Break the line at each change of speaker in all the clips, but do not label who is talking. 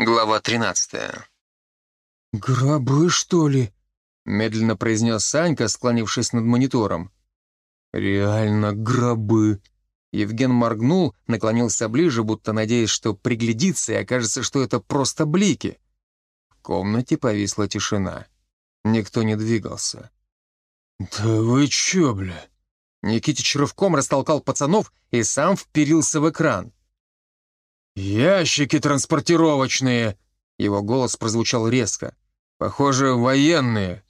Глава 13.
«Гробы, что ли?» — медленно произнес Санька, склонившись над монитором. «Реально гробы!» Евген моргнул, наклонился ближе, будто надеясь, что приглядится, и окажется, что это просто блики. В комнате повисла тишина. Никто не двигался. «Да вы чё, бля?» Никитич рывком растолкал пацанов и сам вперился в экран. «Ящики транспортировочные!» Его голос прозвучал резко. «Похоже, военные».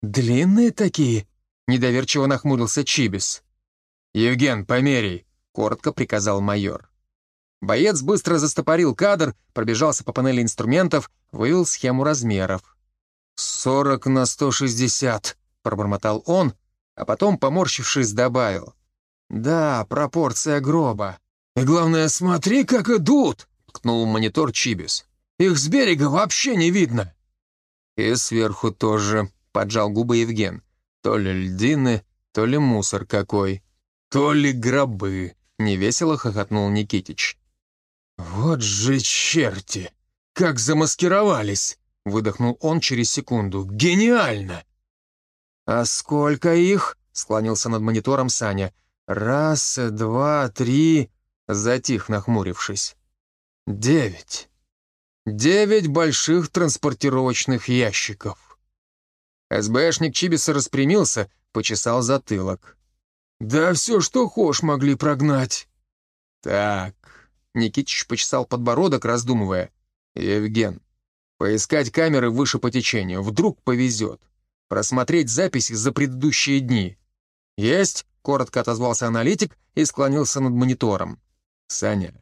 «Длинные такие?» Недоверчиво нахмурился Чибис. «Евген, померяй», — коротко приказал майор. Боец быстро застопорил кадр, пробежался по панели инструментов, вывел схему размеров. «Сорок на сто шестьдесят», — пробормотал он, а потом, поморщившись, добавил. «Да, пропорция гроба. «И главное, смотри, как идут!» — ткнул монитор Чибис. «Их с берега вообще не видно!» «И сверху тоже», — поджал губы Евген. «То ли льдины, то ли мусор какой, то ли гробы», — невесело хохотнул Никитич. «Вот же черти! Как замаскировались!» — выдохнул он через секунду. «Гениально!» «А сколько их?» — склонился над монитором Саня. «Раз, два, три...» затих, нахмурившись. «Девять. Девять больших транспортировочных ящиков». СБшник Чибиса распрямился, почесал затылок. «Да все, что хошь, могли прогнать». «Так...» — Никитич почесал подбородок, раздумывая. «Евген, поискать камеры выше по течению, вдруг повезет. Просмотреть записи за предыдущие дни». «Есть», — коротко отозвался аналитик и склонился над монитором. «Саня».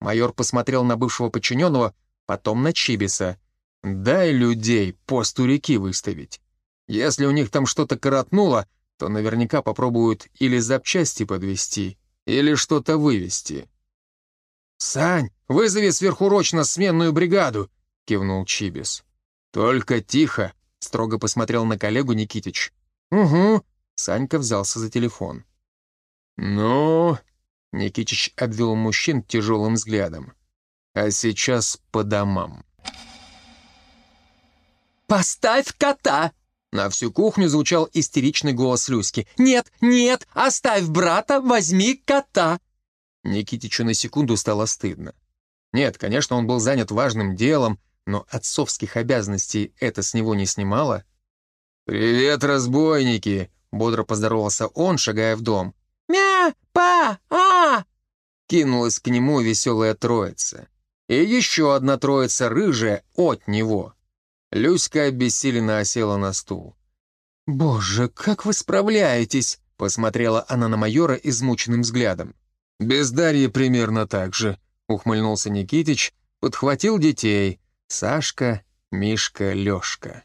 Майор посмотрел на бывшего подчиненного, потом на Чибиса. «Дай людей пост у реки выставить. Если у них там что-то коротнуло, то наверняка попробуют или запчасти подвести, или что-то вывести». «Сань, вызови сверхурочно сменную бригаду!» — кивнул Чибис. «Только тихо!» — строго посмотрел на коллегу Никитич. «Угу!» — Санька взялся за телефон. «Ну, Никитич обвел мужчин тяжелым взглядом. «А сейчас по домам».
«Поставь кота!» На всю кухню звучал истеричный голос Люськи. «Нет, нет, оставь брата, возьми кота!»
Никитичу на секунду стало стыдно. Нет, конечно, он был занят важным делом, но отцовских обязанностей это с него не снимало. «Привет, разбойники!» — бодро поздоровался он, шагая в дом.
«Мя! Па! А!»
Кинулась к нему веселая троица. И еще одна троица рыжая от него. Люська обессиленно осела на стул.
«Боже, как вы справляетесь!» — посмотрела она на майора измученным взглядом.
«Без Дарьи примерно так же», — ухмыльнулся Никитич, подхватил детей. Сашка, Мишка, Лёшка.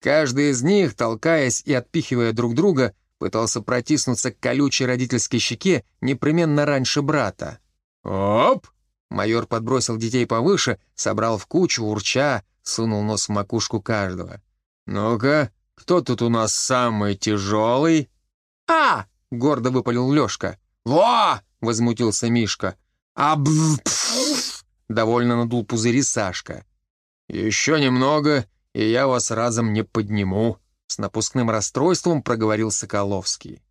Каждый из них, толкаясь и отпихивая друг друга, пытался протиснуться к колючей родительской щеке непременно раньше брата. «Оп!» Майор подбросил детей повыше, собрал в кучу, урча, сунул нос в макушку каждого. «Ну-ка, кто тут у нас самый тяжелый?»
«А!»
— гордо выпалил Лёшка.
«Во!»
— возмутился Мишка.
«А б...»
— довольно надул пузыри Сашка. «Еще немного, и я вас разом не подниму», с напускным расстройством проговорил Соколовский.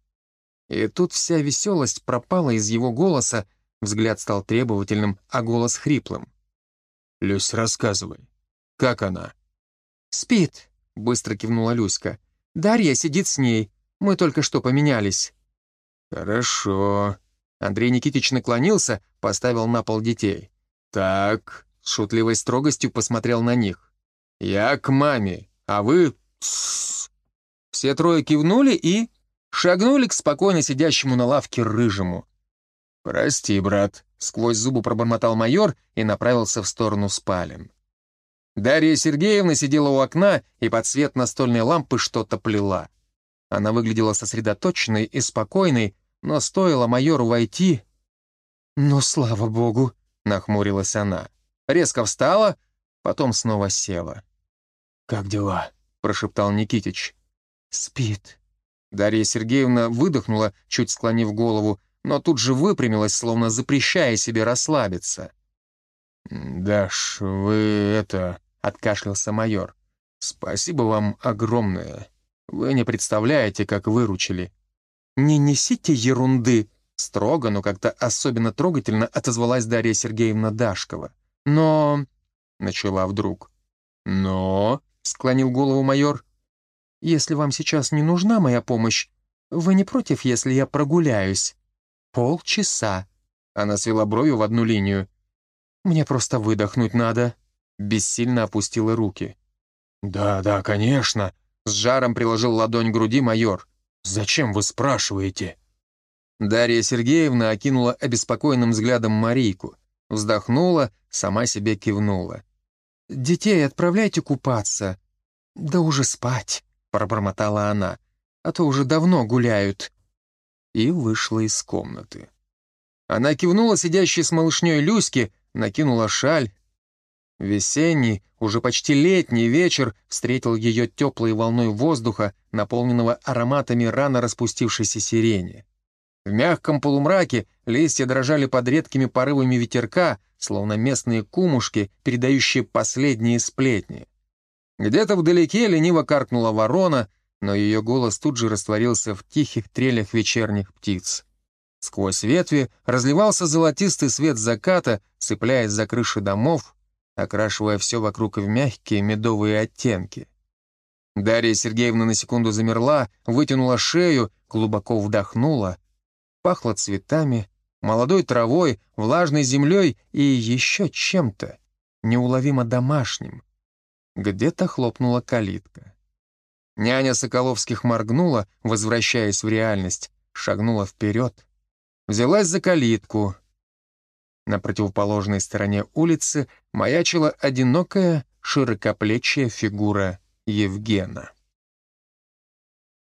И тут вся веселость пропала из его голоса, взгляд стал требовательным, а голос хриплым. «Люсь, рассказывай, как она?»
«Спит», —
быстро кивнула Люська.
«Дарья сидит с ней, мы только что поменялись».
«Хорошо». Андрей Никитич наклонился, поставил на пол детей. «Так», — с шутливой строгостью посмотрел на них. «Я к маме, а вы...» Все трое кивнули и шагнули к спокойно сидящему на лавке рыжему. «Прости, брат», — сквозь зубы пробормотал майор и направился в сторону спален. Дарья Сергеевна сидела у окна и под свет настольной лампы что-то плела. Она выглядела сосредоточенной и спокойной, но стоило майору войти...
«Ну, слава богу», —
нахмурилась она. Резко встала, потом снова села.
«Как дела?»
— прошептал Никитич.
«Спит».
Дарья Сергеевна выдохнула, чуть склонив голову, но тут же выпрямилась, словно запрещая себе расслабиться. «Даш, вы это...» — откашлялся майор. «Спасибо вам огромное. Вы не представляете, как выручили».
«Не несите ерунды!» — строго, но как-то особенно трогательно отозвалась Дарья Сергеевна Дашкова. «Но...» — начала вдруг.
«Но...»
— склонил голову майор. «Если вам сейчас не нужна моя помощь, вы не против, если я прогуляюсь? Полчаса». Она свела бровью в одну линию. «Мне просто выдохнуть надо». Бессильно опустила руки.
«Да, да, конечно», — с жаром приложил ладонь к груди майор. «Зачем вы спрашиваете?»
Дарья Сергеевна окинула обеспокоенным взглядом Марийку, вздохнула, сама себе кивнула. «Детей отправляйте купаться. Да уже спать», — пробормотала она, «а то уже давно гуляют». И вышла из комнаты. Она кивнула сидящей с малышней Люське, накинула шаль. Весенний, уже почти летний вечер встретил ее теплой волной воздуха, наполненного ароматами рано распустившейся сирени. В мягком полумраке листья дрожали под редкими порывами ветерка, словно местные кумушки, передающие последние сплетни. Где-то вдалеке лениво каркнула ворона, но ее голос тут же растворился в тихих трелях вечерних птиц. Сквозь ветви разливался золотистый свет заката, цепляясь за крыши домов, окрашивая все вокруг в мягкие медовые оттенки. Дарья Сергеевна на секунду замерла, вытянула шею, глубоко вдохнула. Пахло цветами, молодой травой, влажной землей и еще чем-то, неуловимо домашним. Где-то хлопнула калитка. Няня Соколовских моргнула, возвращаясь в реальность, шагнула вперед, взялась за калитку. На противоположной стороне улицы маячила одинокая, широкоплечья фигура Евгена.